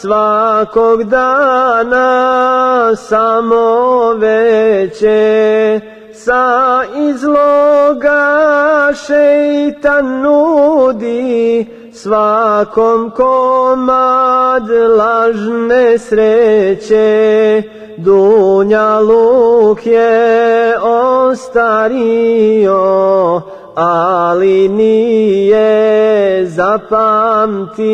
svakog dana samo veće sa izloga šeitan nudi svakom komad lažne sreće. Dunja luk je ostario ali nije zapamtio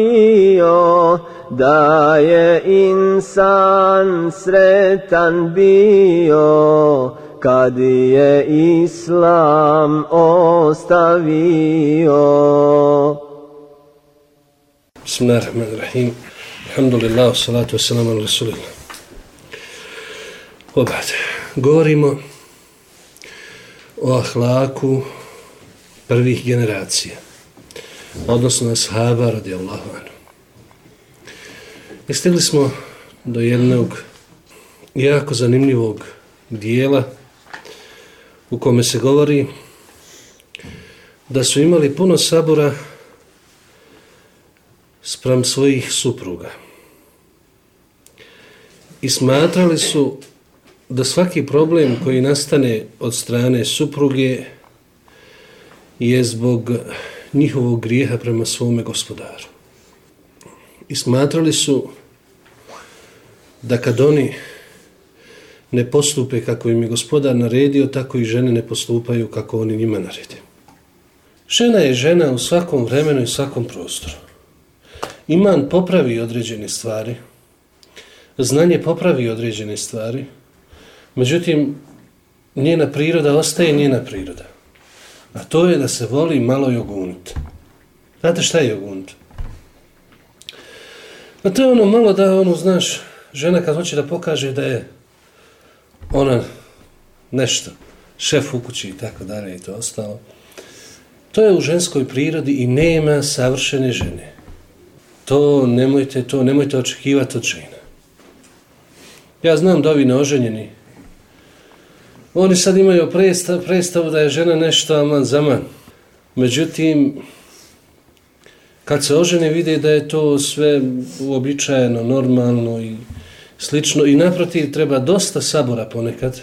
da je insan sretan bio kad je islam ostavio. Bismillahirrahmanirrahim. Alhamdulillah, salatu wassalamu ala rasulillah. Obad, govorimo o ahlaku prvih generacija odnosno na sahaba radijallahu anu. I stigli smo do jednog jako zanimljivog dijela u kome se govori da su imali puno sabora sprem svojih supruga. I smatrali su da svaki problem koji nastane od strane supruge je zbog njihovog grijeha prema svome gospodaru. I smatrali su da kad oni ne postupe kako im je gospodar naredio, tako i žene ne postupaju kako oni njima naredi. Žena je žena u svakom vremenu i svakom prostoru. Iman popravi određene stvari, znanje popravi određene stvari, međutim, njena priroda ostaje njena priroda. A to je da se voli malo jogunit. Znate šta je jogunit? A pa to je ono malo da, ono, znaš, žena kad hoće da pokaže da je ona nešto, šef u kući i tako dalje i to ostalo, to je u ženskoj prirodi i nema savršene žene. To nemojte, to nemojte očekivati od žena. Ja znam da ovi neoženjeni, oni sad imaju predstav, predstavu da je žena nešto aman zaman. Međutim, kad se ožene vide da je to sve uobičajeno, normalno i slično i naprotiv treba dosta sabora ponekad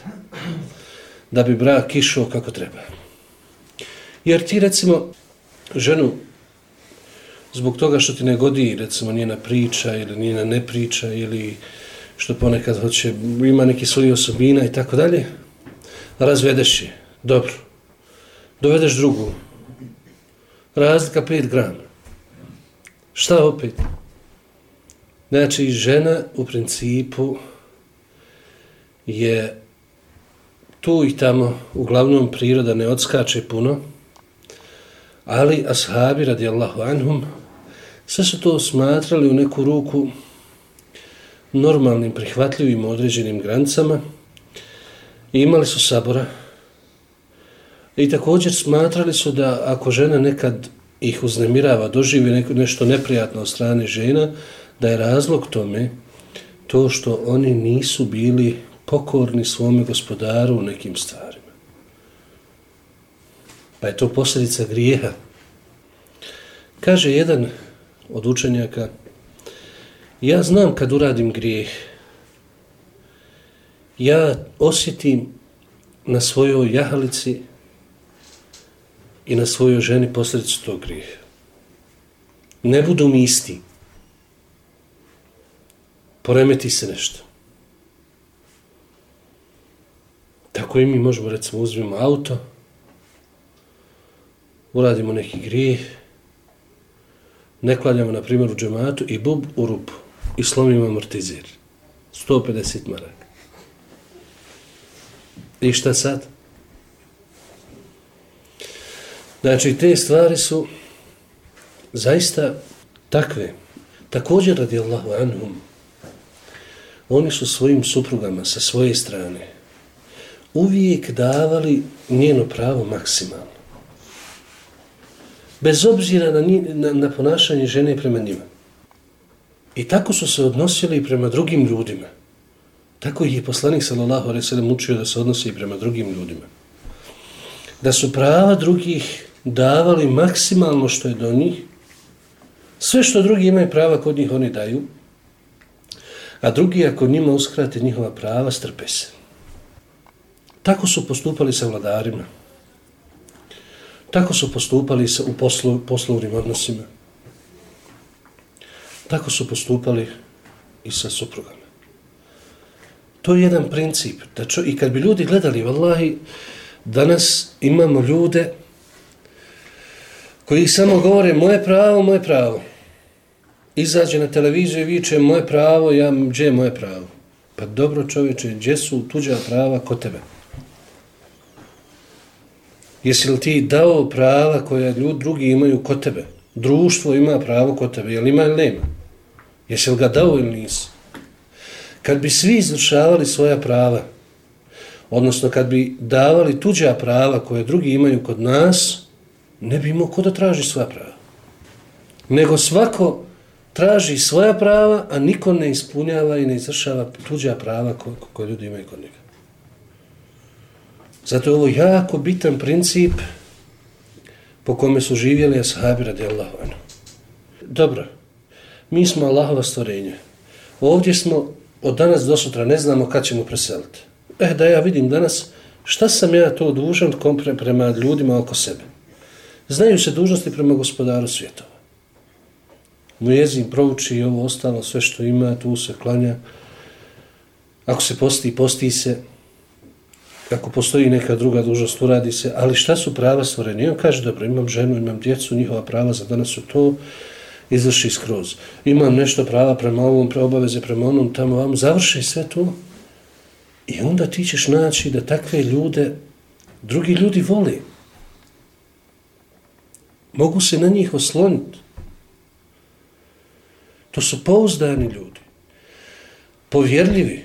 da bi brak išao kako treba. Jer ti recimo ženu zbog toga što ti ne godi recimo njena priča ili njena ne priča ili što ponekad hoće, ima neki svoji osobina i tako dalje, razvedeš je, dobro, dovedeš drugu, razlika 5 grama, šta opet? Znači, žena u principu je tu i tamo, uglavnom priroda ne odskače puno, ali ashabi radijallahu anhum sve su to smatrali u neku ruku normalnim, prihvatljivim određenim granicama i imali su sabora i također smatrali su da ako žena nekad ih uznemirava, doživi nešto neprijatno od strane žena, da je razlog tome to što oni nisu bili pokorni svome gospodaru u nekim stvarima. Pa je to posljedica grijeha. Kaže jedan od učenjaka, ja znam kad uradim grijeh, ja osjetim na svojoj jahalici i na svojoj ženi posljedicu tog grijeha. Ne budu mi isti. Poremeti se nešto. Tako i mi možemo, recimo, uzmimo auto, uradimo neki grijeh, ne klanjamo, na primjer, u džematu i bub u rupu i slomimo amortizir. 150 maraka. I šta sad? Znači, te stvari su zaista takve. Također, radi Allahu anhum, oni su svojim suprugama sa svoje strane uvijek davali njeno pravo maksimalno. Bez obzira na, na, na ponašanje žene prema njima. I tako su se odnosili prema drugim ljudima. Tako ih je poslanik sallallahu alejhi ve sellem učio da se odnosi i prema drugim ljudima. Da su prava drugih davali maksimalno što je do njih. Sve što drugi imaju prava kod njih oni daju. A drugi ako njima uskrate njihova prava strpe se. Tako su postupali sa vladarima. Tako su postupali sa u poslov, poslovnim odnosima. Tako su postupali i sa suprugama. To je jedan princip. Da čo, I kad bi ljudi gledali, vallahi, danas imamo ljude koji samo govore moje pravo, moje pravo. Izađe na televiziju i viče moje pravo, ja, gdje je moje pravo? Pa dobro čovječe, gdje su tuđa prava kod tebe? Jesi li ti dao prava koja ljudi drugi imaju kod tebe? Društvo ima pravo kod tebe, jel ima ili nema? Jesi li ga dao ili nisi? Kad bi svi izvršavali svoja prava, odnosno kad bi davali tuđa prava koje drugi imaju kod nas, ne bi imao ko da traži svoja prava. Nego svako traži svoja prava, a niko ne ispunjava i ne izvršava tuđa prava koje, koje ljudi imaju kod njega. Zato je ovo jako bitan princip po kome su živjeli ashabi radijallahu anhu. Dobro, mi smo Allahova stvorenja. Ovdje smo od danas do sutra, ne znamo kad ćemo preseliti. Eh, da ja vidim danas šta sam ja to dužan kompre, prema ljudima oko sebe. Znaju se dužnosti prema gospodaru svjetova. Mujezin prouči i ovo ostalo, sve što ima, tu se klanja. Ako se posti, posti se ako postoji neka druga dužnost, uradi se, ali šta su prava stvorenja? On kaže, dobro, imam ženu, imam djecu, njihova prava za danas su to, izvrši skroz. Imam nešto prava prema ovom, pre obaveze prema onom, tamo vam, završi sve to. I onda ti ćeš naći da takve ljude, drugi ljudi voli. Mogu se na njih osloniti. To su pouzdani ljudi. Povjerljivi.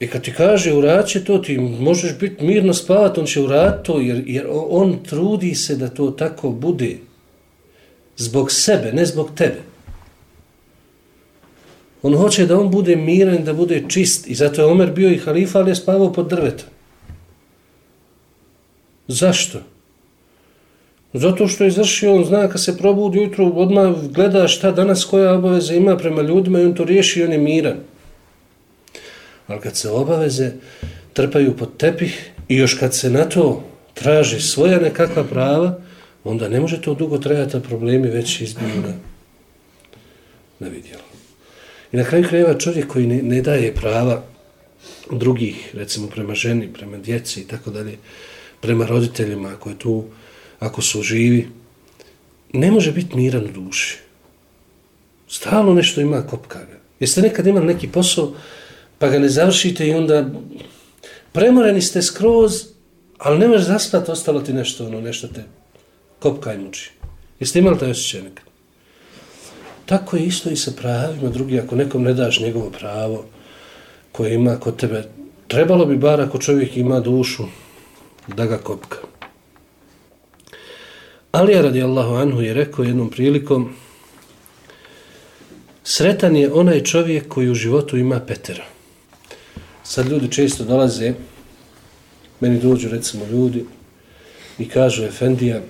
I kad ti kaže uraće to, ti možeš biti mirno spavat, on će urad to, jer, jer on trudi se da to tako bude. Zbog sebe, ne zbog tebe. On hoće da on bude miran, da bude čist. I zato je Omer bio i halifa, ali je spavao pod drvetom. Zašto? Zato što je izvršio, on zna kad se probudi ujutru, odmah gleda šta danas koja obaveza ima prema ljudima i on to riješi i on je miran. Ali kad se obaveze trpaju pod tepih i još kad se na to traži svoja nekakva prava, onda ne može to dugo trajati, a problemi već izbiju na, na vidjelo. I na kraju krajeva čovjek koji ne, ne daje prava drugih, recimo prema ženi, prema djeci i tako dalje, prema roditeljima, ako je tu, ako su živi, ne može biti miran u duši. Stalno nešto ima kopkaga. Jeste nekad imali neki posao, pa ga ne završite i onda premoreni ste skroz, ali ne možeš zaspati, ostalo ti nešto, ono, nešto te kopka i muči. Jeste imali taj osjećaj nekad? Tako je isto i sa pravima drugi, ako nekom ne daš njegovo pravo koje ima kod tebe, trebalo bi bar ako čovjek ima dušu da ga kopka. Alija radijallahu anhu je rekao jednom prilikom sretan je onaj čovjek koji u životu ima petera. Sad ljudi često dolaze, meni dođu recimo ljudi i kažu Efendija,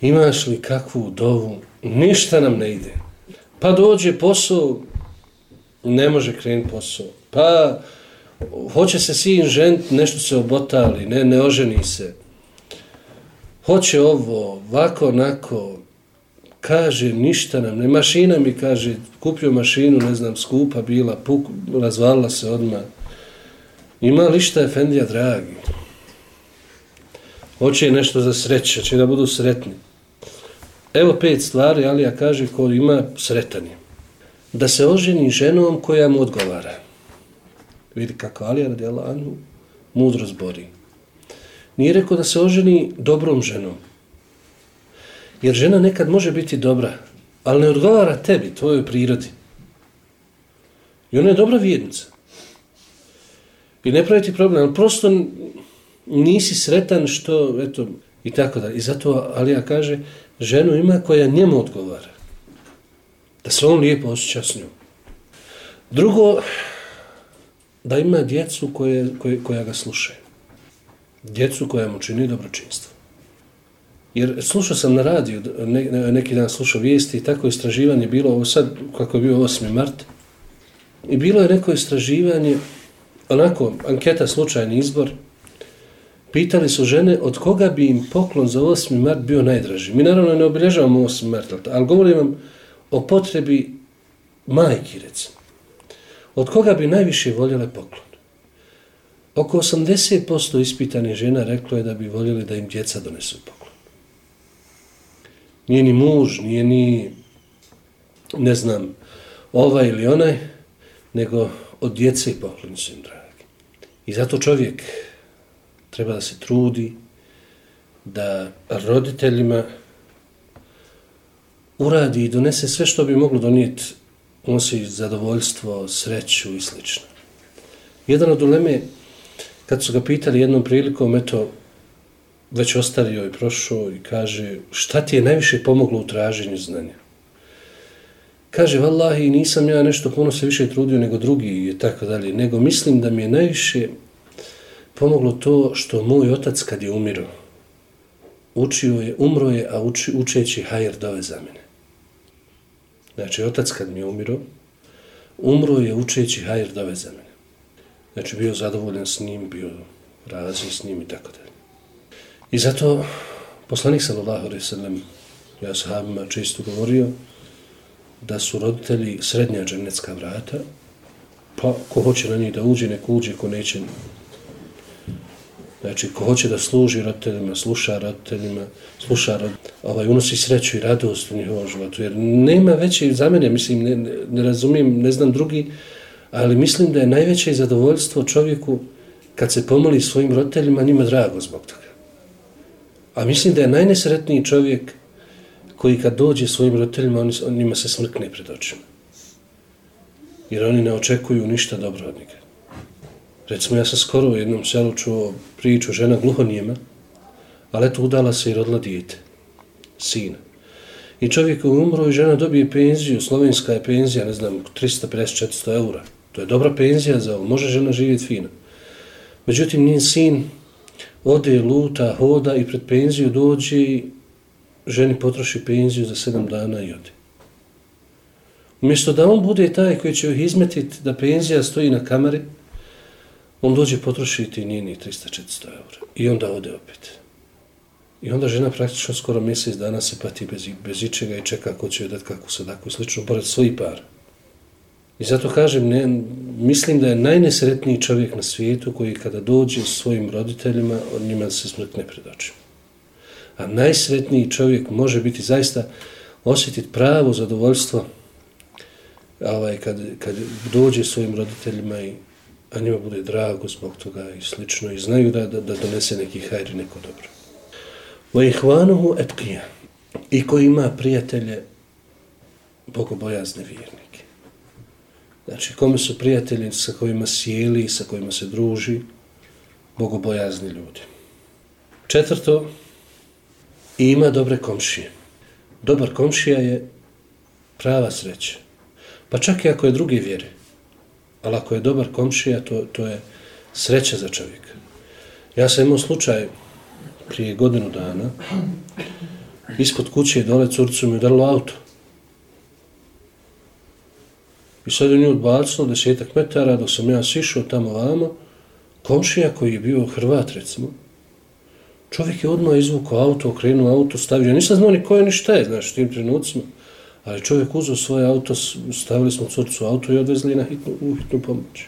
imaš li kakvu dovu? Ništa nam ne ide. Pa dođe posao, ne može krenuti posao. Pa hoće se sin žent, nešto se obotali, ne, ne oženi se. Hoće ovo, vako, onako, kaže, ništa nam, ne, mašina mi kaže, kupio mašinu, ne znam, skupa bila, puk, razvalila se odmah. Ima li šta, Efendija, dragi? Hoće nešto za sreće, će da budu sretni. Evo pet stvari, ali ja kaže, ko ima sretanje. Da se oženi ženom koja mu odgovara. Vidi kako Alija radi Anu, mudro zbori. Nije rekao da se oženi dobrom ženom. Jer žena nekad može biti dobra, ali ne odgovara tebi, tvojoj prirodi. I ona je dobra vjernica. I ne pravi ti problem, ali prosto nisi sretan što, eto, i tako da. I zato Alija kaže, ženu ima koja njemu odgovara. Da se on lijepo osjeća s njom. Drugo, da ima djecu koje, koje, koja ga slušaju. Djecu koja mu čini dobročinstvo. Jer slušao sam na radiju, ne, neki dan slušao vijesti i tako istraživanje bilo, ovo sad, kako je bio 8. mart, i bilo je neko istraživanje, onako, anketa, slučajni izbor, pitali su žene od koga bi im poklon za 8. mart bio najdraži. Mi naravno ne obilježavamo 8. mart, ali govorim vam o potrebi majki, recimo. Od koga bi najviše voljele poklon? Oko 80% ispitanih žena reklo je da bi voljeli da im djeca donesu poklon. Nije ni muž, nije ni, ne znam, ovaj ili onaj, nego od djece i pokloni su im dragi. I zato čovjek treba da se trudi da roditeljima uradi i donese sve što bi moglo donijeti nosi zadovoljstvo, sreću i sl. Jedan od uleme, kad su ga pitali jednom prilikom, eto, već ostario i prošao i kaže, šta ti je najviše pomoglo u traženju znanja? Kaže, vallahi, nisam ja nešto puno se više trudio nego drugi i tako dalje, nego mislim da mi je najviše pomoglo to što moj otac kad je umiro, učio je, umro je, a uči, učeći hajer dove za mene. Znači, otac kad mi je umiro, umro je učeći hajer dove za mene. Znači, bio zadovoljan s njim, bio razin s njim i tako dalje. I zato poslanik sallallahu alaihi sallam ja sahabima čisto govorio da su roditelji srednja dženecka vrata, pa ko hoće na njih da uđe, nek uđe, ko neće, Znači, ko hoće da služi roditeljima, sluša roditeljima, sluša rod... ovaj, unosi sreću i radost u njihovom životu. Jer nema veće, za mene, mislim, ne, ne razumijem, ne znam drugi, ali mislim da je najveće zadovoljstvo čovjeku kad se pomoli svojim roditeljima, njima drago zbog toga. A mislim da je najnesretniji čovjek koji kad dođe svojim roditeljima, oni, njima se smrkne pred očima. Jer oni ne očekuju ništa dobro od njega. Recimo, ja sam skoro u jednom selu čuo priču žena gluhonijema, ali eto udala se i rodila dijete, sina. I čovjek je umro i žena dobije penziju, slovenska je penzija, ne znam, 350-400 eura. To je dobra penzija za ovo, može žena živjeti fino. Međutim, njen sin ode, luta, hoda i pred penziju dođe i ženi potroši penziju za sedam dana i ode. Umjesto da on bude taj koji će joj izmetiti da penzija stoji na kamari, on dođe potrošiti njeni 300-400 eura i onda ode opet. I onda žena praktično skoro mjesec dana se pati bez, bez ičega i čeka ko će joj dati kako se tako i slično, pored svojih para. I zato kažem, ne, mislim da je najnesretniji čovjek na svijetu koji kada dođe s svojim roditeljima, od njima se smrkne pred očima. A najsretniji čovjek može biti zaista osjetiti pravo zadovoljstvo ovaj, kad, kad dođe svojim roditeljima i a njima bude drago zbog toga i slično i znaju da, da, da donese neki hajr i neko dobro. Wa ihvanuhu etkija. I ko ima prijatelje bogobojazne vjernike. Znači, kome su prijatelji sa kojima sjeli, sa kojima se druži, bogobojazni ljudi. Četvrto, ima dobre komšije. Dobar komšija je prava sreća. Pa čak i ako je druge vjere. Ali ako je dobar komšija, to, to je sreća za čovjeka. Ja sam imao slučaj prije godinu dana. Ispod kuće dole curcu mi udarilo auto. I sad je nju odbacilo desetak metara dok sam ja sišao tamo vamo. Komšija koji je bio Hrvat, recimo, čovjek je odmah izvukao auto, okrenuo auto, stavio. Nisam znao ni ko je ni šta je, znaš, u tim trenucima. Ali čovjek uzeo svoje auto, stavili smo curcu auto i odvezli na hitnu, u hitnu pomoć.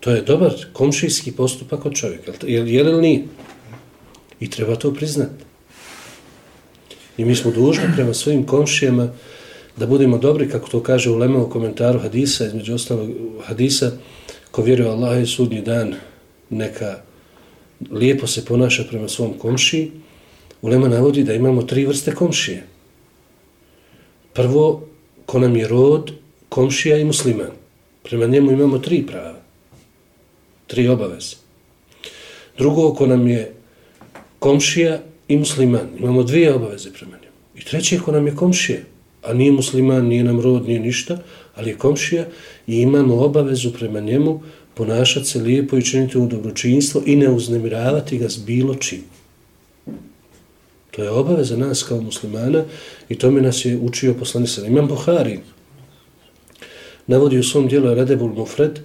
To je dobar komšijski postupak od čovjeka. Je li, je li nije? I treba to priznati. I mi smo dužni prema svojim komšijama da budemo dobri, kako to kaže u Lema u komentaru hadisa, između ostalog hadisa, ko vjeruje Allah i sudnji dan, neka lijepo se ponaša prema svom komšiji, u Lema navodi da imamo tri vrste komšije. Prvo, ko nam je rod, komšija i musliman. Prema njemu imamo tri prava. Tri obaveze. Drugo, ko nam je komšija i musliman. Imamo dvije obaveze prema njemu. I treće, ko nam je komšija, a nije musliman, nije nam rod, nije ništa, ali je komšija i imamo obavezu prema njemu ponašati se lijepo i činiti u dobročinstvo i ne uznemiravati ga s bilo čim. To je obaveza nas kao muslimana i to mi nas je učio poslani sada. Imam Buhari, navodi u svom dijelu Redebul Mufred,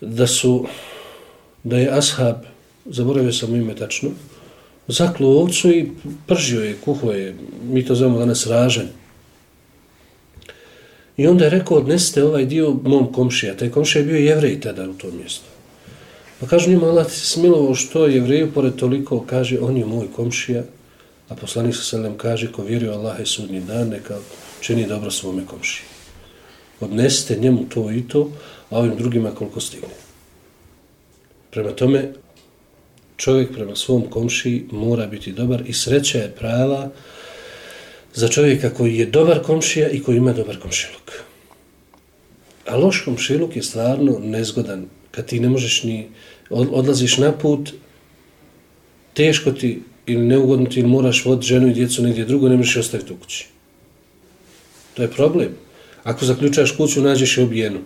da su, da je ashab, zaboravio sam ime tačno, zaklo ovcu i pržio je, kuho je, mi to zovemo danas ražanj. I onda je rekao, odnesite ovaj dio mom komšija. Taj komšija je bio jevrej tada u tom mjestu. Pa kaže njima, Allah ti se smilovao što jevreju, pored toliko, kaže, on je moj komšija, A poslanik sa selem kaže, ko vjeruje Allah i sudnji dan, neka čini dobro svome komšiji. Odnesite njemu to i to, a ovim drugima koliko stigne. Prema tome, čovjek prema svom komšiji mora biti dobar i sreća je prava za čovjeka koji je dobar komšija i koji ima dobar komšiluk. A loš komšiluk je stvarno nezgodan. Kad ti ne možeš ni odlaziš na put, teško ti ili neugodno ti ili moraš voditi ženu i djecu negdje drugo, ne možeš ostaviti u kući. To je problem. Ako zaključaš kuću, nađeš je obijenu.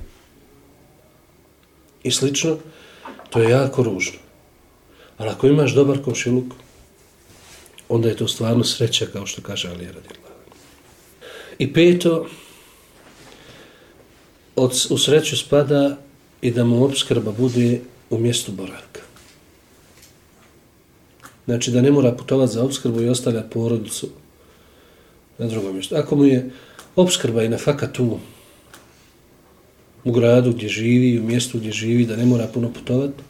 I slično, to je jako ružno. Ali ako imaš dobar komšiluk, onda je to stvarno sreća, kao što kaže Ali Radila. I peto, od, u sreću spada i da mu obskrba bude u mjestu boravka. Znači da ne mora putovati za obskrbu i ostavlja porodicu na drugom mjestu. Ako mu je obskrba i na faka tu u gradu gdje živi, u mjestu gdje živi, da ne mora puno putovati,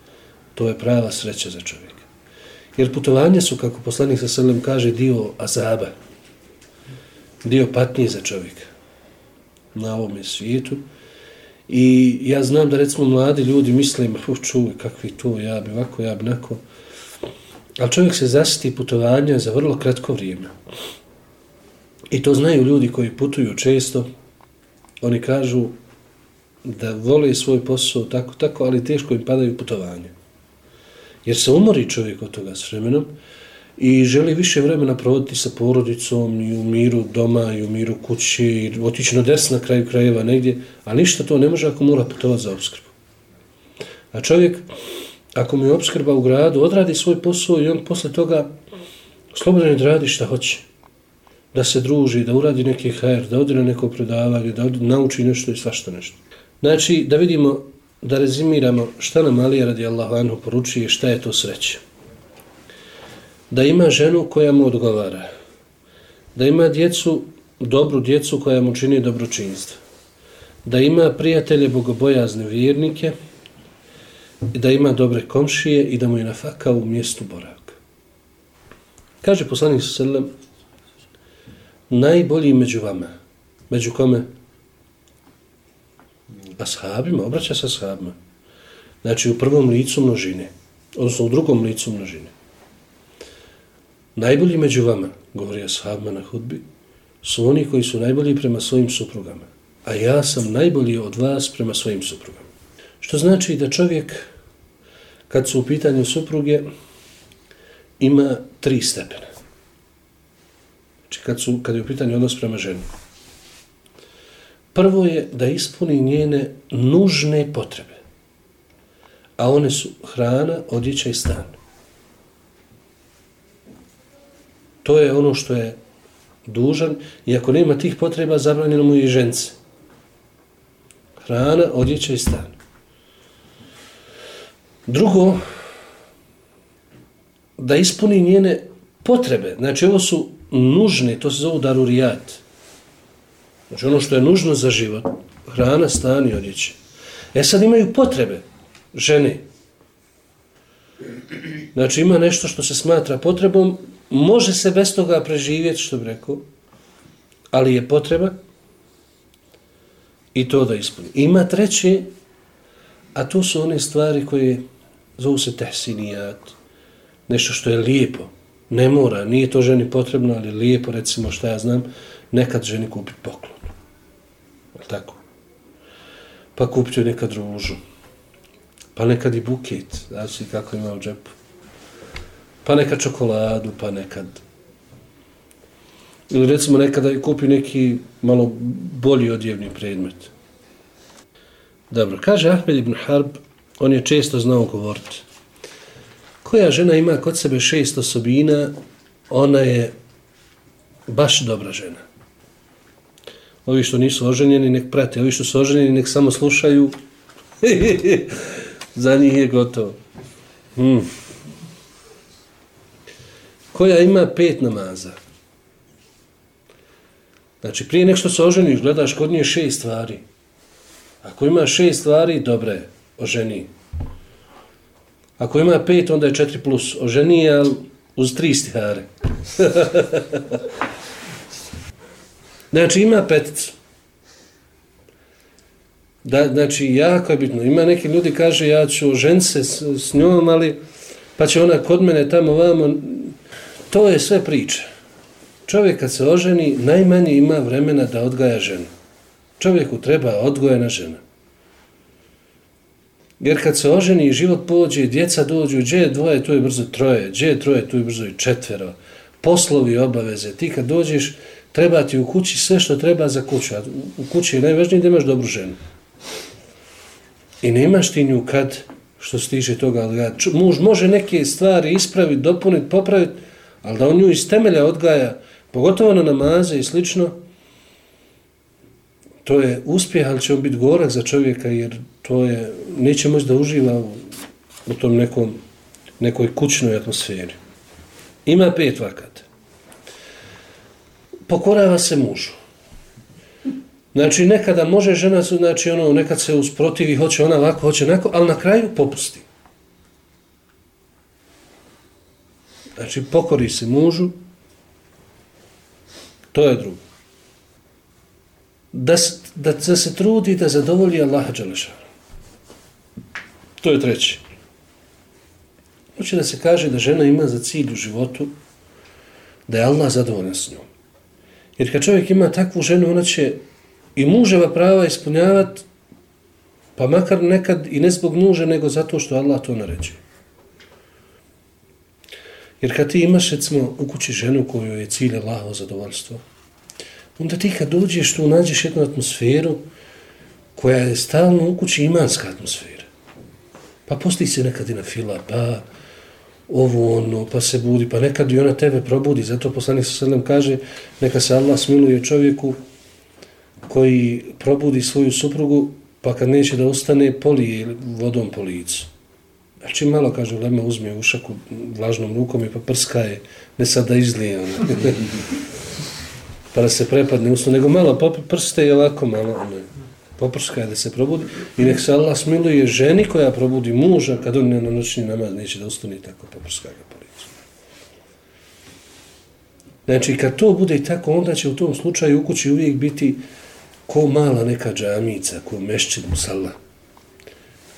to je prava sreća za čovjeka. Jer putovanje su, kako poslanik sa srlem kaže, dio azaba, dio patnije za čovjeka na ovom svijetu. I ja znam da recimo mladi ljudi misle, čuj, kakvi to, ja bi ovako, ja bi nako, Ali čovjek se zasiti putovanja za vrlo kratko vrijeme. I to znaju ljudi koji putuju često. Oni kažu da vole svoj posao tako, tako, ali teško im padaju putovanja. Jer se umori čovjek od toga s vremenom i želi više vremena provoditi sa porodicom i u miru doma i u miru kući i otići na des na kraju krajeva negdje, a ništa to ne može ako mora putovati za obskrbu. A čovjek ako mu je obskrba u gradu, odradi svoj posao i on posle toga slobodno da radi šta hoće. Da se druži, da uradi neki hajer, da odi na neko predavanje, da nauči nešto i svašta nešto. Znači, da vidimo, da rezimiramo šta nam Alija radi Allahu anhu poručuje, šta je to sreće. Da ima ženu koja mu odgovara. Da ima djecu, dobru djecu koja mu čini dobročinstvo. Da ima prijatelje bogobojazne vjernike, da ima dobre komšije i da mu je nafaka u mjestu boravka. Kaže poslanik sallam, najbolji među vama, među kome? Ashabima, obraća se ashabima. Znači u prvom licu množine, odnosno u drugom licu množine. Najbolji među vama, govori ashabima na hudbi, su oni koji su najbolji prema svojim suprugama. A ja sam najbolji od vas prema svojim suprugama. Što znači da čovjek, kad su u pitanju supruge, ima tri stepena. Znači kad, su, kad je u pitanju odnos prema ženi. Prvo je da ispuni njene nužne potrebe. A one su hrana, odjeća i stan. To je ono što je dužan i ako nema tih potreba, zabranjeno mu i žence. Hrana, odjeća i stan. Drugo, da ispuni njene potrebe. Znači, ovo su nužne, to se zovu darurijat. Znači, ono što je nužno za život. Hrana, stan i odjeće. E sad imaju potrebe žene. Znači, ima nešto što se smatra potrebom, može se bez toga preživjeti, što bi rekao, ali je potreba i to da ispuni. Ima treće, a to su one stvari koje zovu se tehsinijat, nešto što je lijepo, ne mora, nije to ženi potrebno, ali lijepo, recimo što ja znam, nekad ženi kupit poklon. Tako. Pa kupit joj nekad ružu. Pa nekad i buket, znači kako ima u džepu. Pa nekad čokoladu, pa nekad... Ili recimo nekada kupi neki malo bolji odjevni predmet. Dobro, kaže Ahmed ibn Harb, on je često znao govoriti. Koja žena ima kod sebe šest osobina, ona je baš dobra žena. Ovi što nisu oženjeni, nek prate. Ovi što su oženjeni, nek samo slušaju. Za njih je gotovo. Hmm. Koja ima pet namaza. Znači, prije nek što se oženiš, gledaš kod nje šest stvari. Ako ima šest stvari, dobre, oženi. Ako ima pet, onda je četiri plus. Oženi je uz tri stihare. znači, ima peticu. Da, znači, jako je bitno. Ima neki ljudi kaže, ja ću žen se s, s njom, ali pa će ona kod mene tamo vamo. To je sve priča. Čovjek kad se oženi, najmanje ima vremena da odgaja ženu. Čovjeku treba odgojena žena. Jer kad se oženi i život pođe, djeca dođu, gdje je dvoje, tu je brzo troje, gdje je troje, tu je brzo i četvero. Poslovi, obaveze, ti kad dođeš, treba ti u kući sve što treba za kuću. A u kući je najvažnije da imaš dobru ženu. I nemaš ti nju kad, što se tiče toga, ali muž može neke stvari ispraviti, dopuniti, popraviti, ali da on nju iz temelja odgaja, pogotovo na namaze i slično, to je uspjeh, ali će on biti gorak za čovjeka, jer to je, neće moći da uživa u, u tom nekom, nekoj kućnoj atmosferi. Ima pet vakat. Pokorava se mužu. Znači, nekada može žena, znači, ono, nekad se usprotivi, hoće ona ovako, hoće onako, ali na kraju popusti. Znači, pokori se mužu, to je drugo da, da, da se trudi da zadovolji Allaha Đalešana. To je treći. Hoće da se kaže da žena ima za cilj u životu da je Allah zadovoljan s njom. Jer kad čovjek ima takvu ženu, ona će i muževa prava ispunjavati, pa makar nekad i ne zbog muže, nego zato što Allah to naređuje. Jer kad ti imaš, recimo, u kući ženu koju je cilj Allaho zadovoljstvo, onda ti kad dođeš tu nađeš jednu atmosferu koja je stalno u kući imanska atmosfera. Pa posti se nekad i na fila, pa ovo ono, pa se budi, pa nekad i ona tebe probudi. Zato poslanik sa sredem kaže, neka se Allah smiluje čovjeku koji probudi svoju suprugu, pa kad neće da ostane, polije vodom po licu. Znači malo, kaže, lema uzme ušaku vlažnom rukom i pa prska je, ne sad da izlije. ona pa da se prepadne usno, nego malo prste i ovako malo ono, poprskaj da se probudi i nek se Allah smiluje ženi koja probudi muža kad on ne na noćni namaz neće da ustane tako poprskaj ga po licu. Znači kad to bude i tako onda će u tom slučaju u kući uvijek biti ko mala neka džamica, ko mešćid musalla.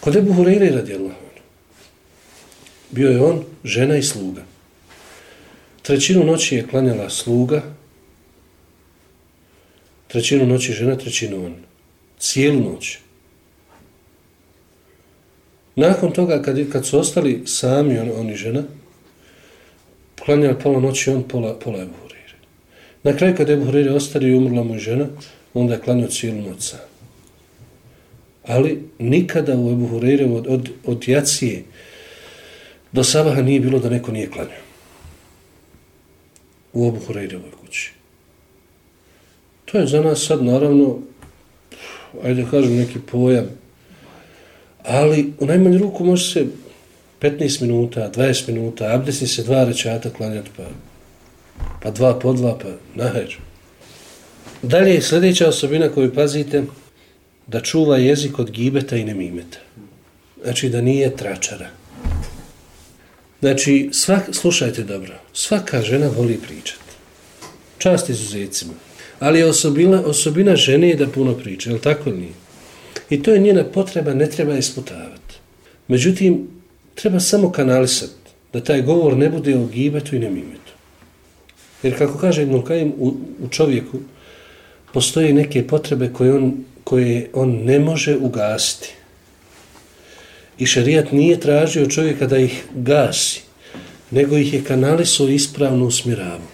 Kod Ebu Hureyre radi Allah. Bio je on žena i sluga. Trećinu noći je klanjala sluga, trećinu noći žena, trećinu on. Cijelu noć. Nakon toga, kad, kad su ostali sami on, oni žena, klanjali pola noći on, pola, pola Ebu Hurire. Na kraju, kad Ebu Hurire ostali i umrla mu žena, onda je klanio cijelu noć sam. Ali nikada u Ebu Hurire od, od, od jacije do sabaha nije bilo da neko nije klanio. U Ebu Hurire kući. To je za nas sad naravno, ajde kažem neki pojam, ali u najmanju ruku može se 15 minuta, 20 minuta, abdesni se dva rečata klanjati, pa, pa dva po dva, pa naher. Dalje, sljedeća osobina koju pazite, da čuva jezik od gibeta i nemimeta. Znači da nije tračara. Znači, svak, slušajte dobro, svaka žena voli pričati. Čast izuzetcima. Ali je osobina, osobina žene je da puno priča, je li tako nije? I to je njena potreba, ne treba isputavati. Međutim, treba samo kanalisati da taj govor ne bude o gibetu i nemimetu. Jer kako kaže Ibn Kajim, u, u čovjeku postoje neke potrebe koje on, koje on ne može ugasiti. I šarijat nije tražio čovjeka da ih gasi, nego ih je kanalisao ispravno usmjeravu.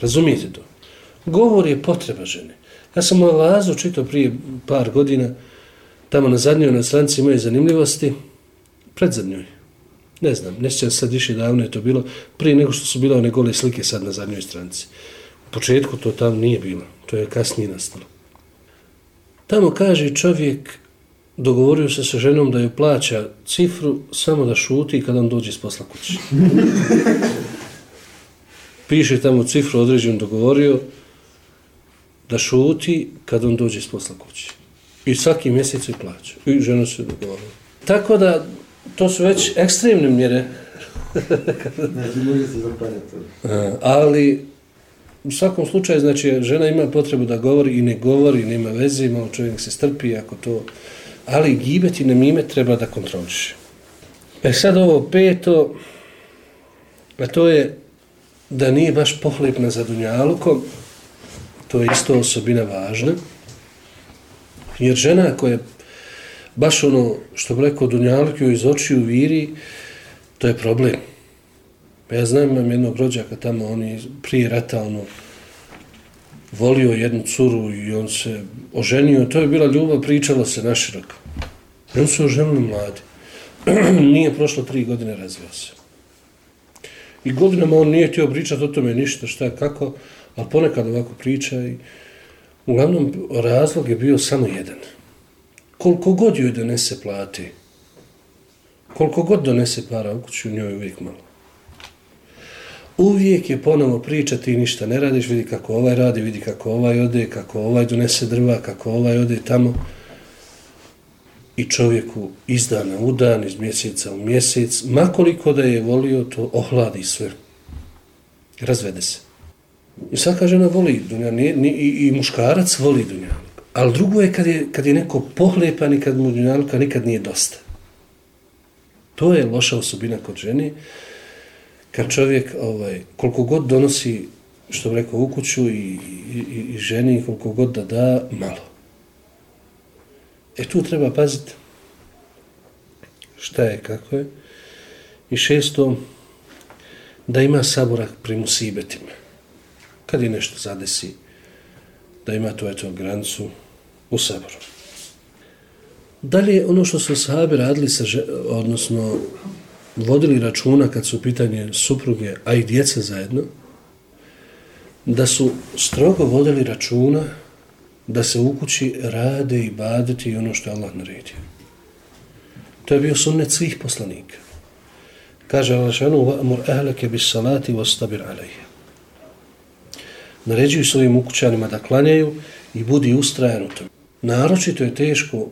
Razumijete to? Govor je potreba žene. Ja sam lazu čito prije par godina, tamo na zadnjoj na stranci moje zanimljivosti, pred zadnjoj. Ne znam, ne sjećam sad više davno je to bilo, prije nego što su bile one gole slike sad na zadnjoj stranci. U početku to tamo nije bilo, to je kasnije nastalo. Tamo kaže čovjek, dogovorio se sa ženom da joj plaća cifru samo da šuti kada on dođe s posla kući. Piše tamo cifru određenu dogovorio, da šuti kad on dođe s posla kući. I svaki mjesec je plaća. I žena se dogovorila. Tako da, to su već ekstremne mjere. znači, može se zapanjati. Ali, u svakom slučaju, znači, žena ima potrebu da govori i ne govori, nema veze, malo čovjek se strpi ako to... Ali gibet i nemime treba da kontroliše. E sad ovo peto, a to je da nije baš pohlepna za dunjalukom, to je isto osobina važna. Jer žena koja je baš ono što bi rekao Dunjalkiju iz očiju viri, to je problem. Ja znam, imam jednog rođaka tamo, on je prije rata ono, volio jednu curu i on se oženio. To je bila ljubav, pričalo se naširoko. I on se oženili mladi. nije prošlo tri godine razvio se. I godinama on nije htio pričati o tome ništa, šta, kako, ali ponekad ovako priča i uglavnom razlog je bio samo jedan. Koliko god joj donese plati, koliko god donese para u kuću, njoj uvijek malo. Uvijek je ponovo pričati i ništa ne radiš, vidi kako ovaj radi, vidi kako ovaj ode, kako ovaj donese drva, kako ovaj ode tamo. I čovjeku iz dana u dan, iz mjeseca u mjesec, makoliko da je volio, to ohladi sve. Razvede se. I svaka žena voli dunja, nije, nije, i, i muškarac voli dunja. Ali drugo je kad je, kad je neko pohlepan i kad mu dunjalka nikad nije dosta. To je loša osobina kod žene. Kad čovjek, ovaj, koliko god donosi, što bi rekao, u kuću i, i, i ženi, koliko god da da, malo. E tu treba paziti šta je, kako je. I šesto, da ima sabora pri musibetima kad je nešto zadesi, da ima tu eto grancu u saboru. Dalje, ono što su sahabi radili, sa, odnosno vodili računa kad su pitanje supruge, a i djece zajedno, da su strogo vodili računa da se u kući rade i baditi ono što je Allah naredio. To je bio sunnet svih poslanika. Kaže Allah šanu, va'mur ahlake bis salati vas tabir عَلَيْهِ naređuju svojim ukućanima da klanjaju i budi ustrajan u tom. Naročito je teško,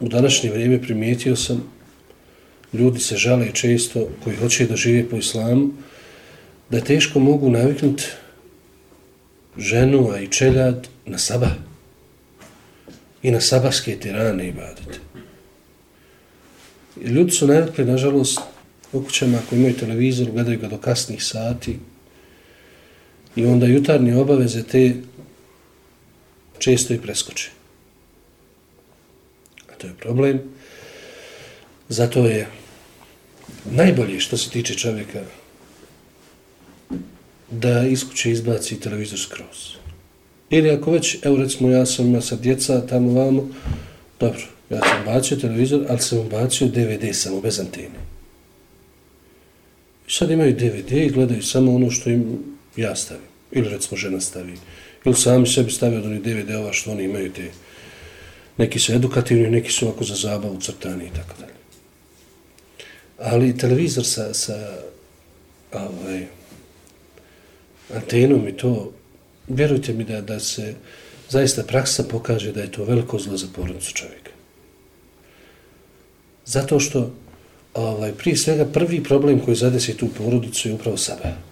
u današnje vrijeme primijetio sam, ljudi se žale često koji hoće da žive po islamu, da teško mogu naviknuti ženu, a i čeljad na sabah i na sabahske tirane i badite. Ljudi su navikli, nažalost, u kućama ako imaju televizor, gledaju ga do kasnih sati, I onda jutarnje obaveze te često i preskoči. A to je problem. Zato je najbolje što se tiče čovjeka da iskuće izbaci televizor skroz. Ili ako već, evo recimo ja sam ima sa djeca tamo vamo, dobro, ja sam bacio televizor, ali sam bacio DVD samo bez antene. I sad imaju DVD i gledaju samo ono što im ja stavim. Ili recimo žena stavi. Ili sami sebi stavi od onih DVD-ova što oni imaju te. Neki su edukativni, neki su ovako za zabavu, crtani i tako dalje. Ali televizor sa, sa ovaj, antenom i to, vjerujte mi da, da se zaista praksa pokaže da je to veliko zlo za porodicu čovjeka. Zato što ovaj, prije svega prvi problem koji zadesi tu porodicu je upravo sebe.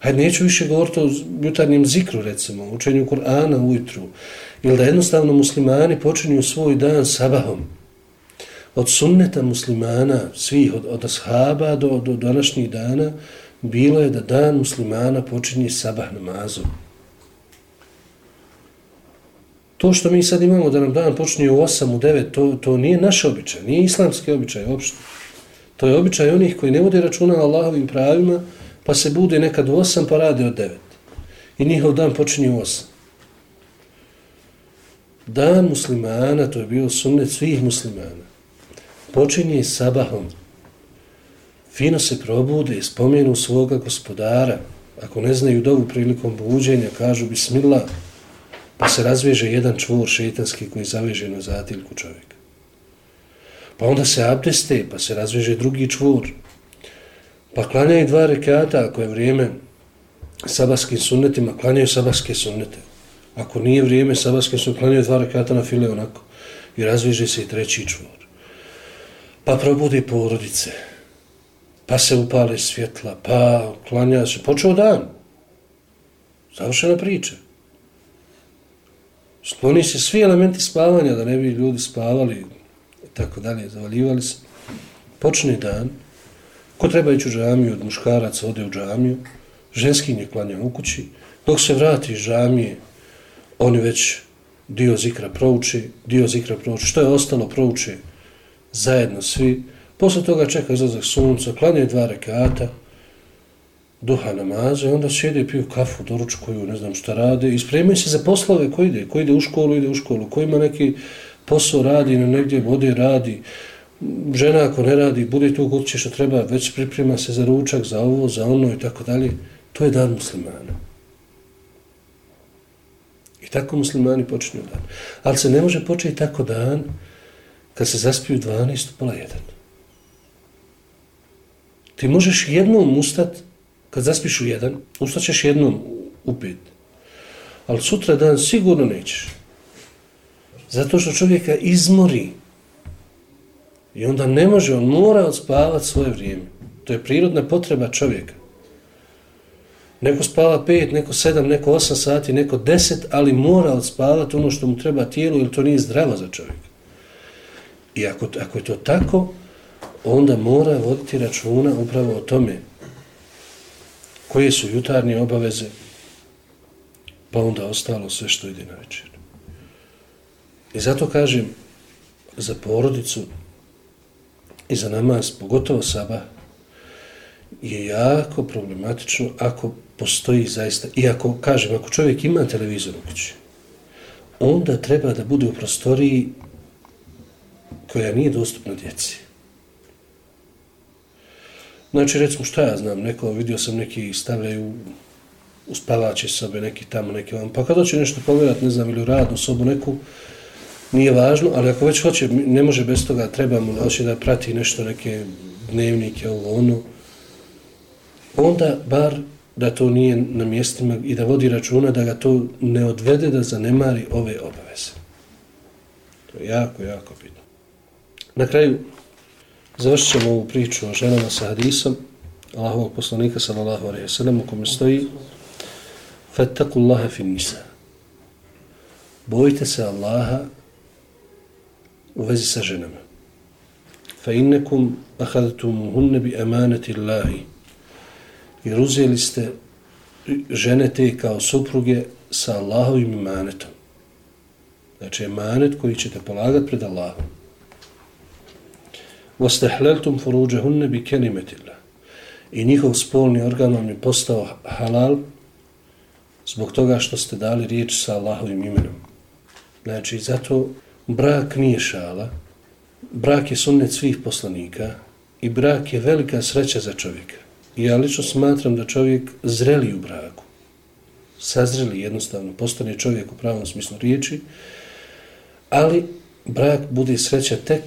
Hajde, neću više govoriti o jutarnjem zikru, recimo, učenju Kur'ana ujutru, ili da jednostavno muslimani počinju svoj dan sabahom. Od sunneta muslimana, svih, od, od ashaba do, do današnjih dana, bilo je da dan muslimana počinje sabah namazom. To što mi sad imamo da nam dan počinje u 8, u 9, to, to nije naš običaj, nije islamski običaj uopšte. To je običaj onih koji ne vode računa o Allahovim pravima, pa se bude nekad u 8, pa rade od 9. I njihov dan počinje u 8. Dan muslimana, to je bio sunnet svih muslimana, počinje sabahom, fino se probude i spomenu svoga gospodara. Ako ne znaju dovu prilikom buđenja, kažu bismillah, pa se razveže jedan čvor šetanski koji zaveže na zatiljku čovjeka. Pa onda se abdeste, pa se razveže drugi čvor. Pa klanjaju dva rekata, ako je vrijeme sabahskim sunnetima, klanjaju sabahske sunnete. Ako nije vrijeme sabahske sunnete, klanjaju dva rekata na file onako. I razviže se i treći čvor. Pa probudi porodice, pa se upale svjetla, pa klanja se, počeo dan. Završena priča. Skloni se svi elementi spavanja, da ne bi ljudi spavali, i tako dalje, zavaljivali se. Počne dan, ko treba ići u džamiju, od muškaraca ode u džamiju, ženskinje klanja u kući, dok se vrati iz džamije, oni već dio zikra prouči, dio zikra prouči, što je ostalo prouči zajedno svi, Posle toga čeka izlazak sunca, klanja dva rekata, duha namaze, onda sjede piju kafu, doručkuju, ne znam šta rade, i spremaju se za poslove koji ide, koji ide u školu, ide u školu, koji ima neki posao radi, na negdje vode radi, žena ako ne radi, bude tu kod će što treba, već priprema se za ručak, za ovo, za ono i tako dalje, to je dan muslimana. I tako muslimani počinju dan. Ali se ne može početi tako dan kad se zaspiju 12, pola 1. Ti možeš jednom ustat, kad zaspiš u jedan, ustaćeš jednom u pet. Ali sutra dan sigurno nećeš. Zato što čovjeka izmori. I onda ne može, on mora odspavati svoje vrijeme. To je prirodna potreba čovjeka. Neko spava pet, neko sedam, neko osam sati, neko deset, ali mora odspavati ono što mu treba tijelu, jer to nije zdravo za čovjeka. I ako, ako je to tako, onda mora voditi računa upravo o tome koje su jutarnje obaveze, pa onda ostalo sve što ide na večer. I zato kažem, za porodicu i za namaz, pogotovo saba, je jako problematično ako postoji zaista, i ako, kažem, ako čovjek ima televizor u kući, onda treba da bude u prostoriji koja nije dostupna djeci. Znači, recimo, šta ja znam, neko, vidio sam neki stavljaju u spavače sobe, neki tamo, neki vam, pa kad hoće nešto pogledat, ne znam, ili u radnu sobu neku, nije važno, ali ako već hoće, ne može bez toga, treba mu znači da hoće da prati nešto, neke dnevnike, ovo, ono, onda bar da to nije na mjestima i da vodi računa da ga to ne odvede da zanemari ove obaveze. To je jako, jako bitno. Na kraju, Završit ćemo ovu priču o ženama sa hadisom Allahovog poslanika sallallahu alaihi wa sallam u kome stoji Fattakullaha fin nisa Bojite se Allaha u vezi sa ženama. Fa innekum ahadatum hunne bi amanati Allahi jer uzeli ste žene te kao supruge sa Allahovim imanetom. Znači imanet koji ćete polagati pred Allahom. وَاسْتَحْلَلْتُمْ فُرُوجَهُنَّ بِكَنِمَتِ اللَّهِ I njihov spolni organ vam je postao halal zbog toga što ste dali riječ sa Allahovim imenom. Znači, zato brak nije šala, brak je sunnet svih poslanika i brak je velika sreća za čovjeka. I ja lično smatram da čovjek zreli u braku, sazreli jednostavno, postane čovjek u pravom smislu riječi, ali brak bude sreća tek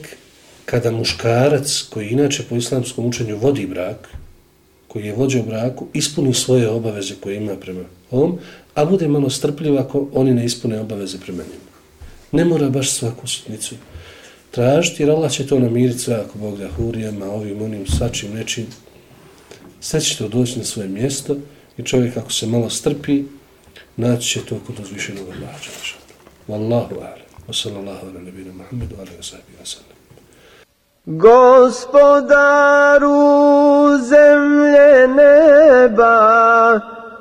kada muškarac, koji inače po islamskom učenju vodi brak, koji je vođao braku, ispuni svoje obaveze koje ima prema ovom, a bude malo strpljiv ako oni ne ispune obaveze prema njima. Ne mora baš svaku sitnicu tražiti, jer Allah će to namiriti sve ako Bog da hurijama, ovim, onim, svačim, nečim. Sve će to doći na svoje mjesto i čovjek ako se malo strpi, naći će to kod uzvišenog Allaha. Wallahu a'lam. Wa sallallahu ala nabina Muhammedu ala sahbihi wa sallam. Gospodaru zemlje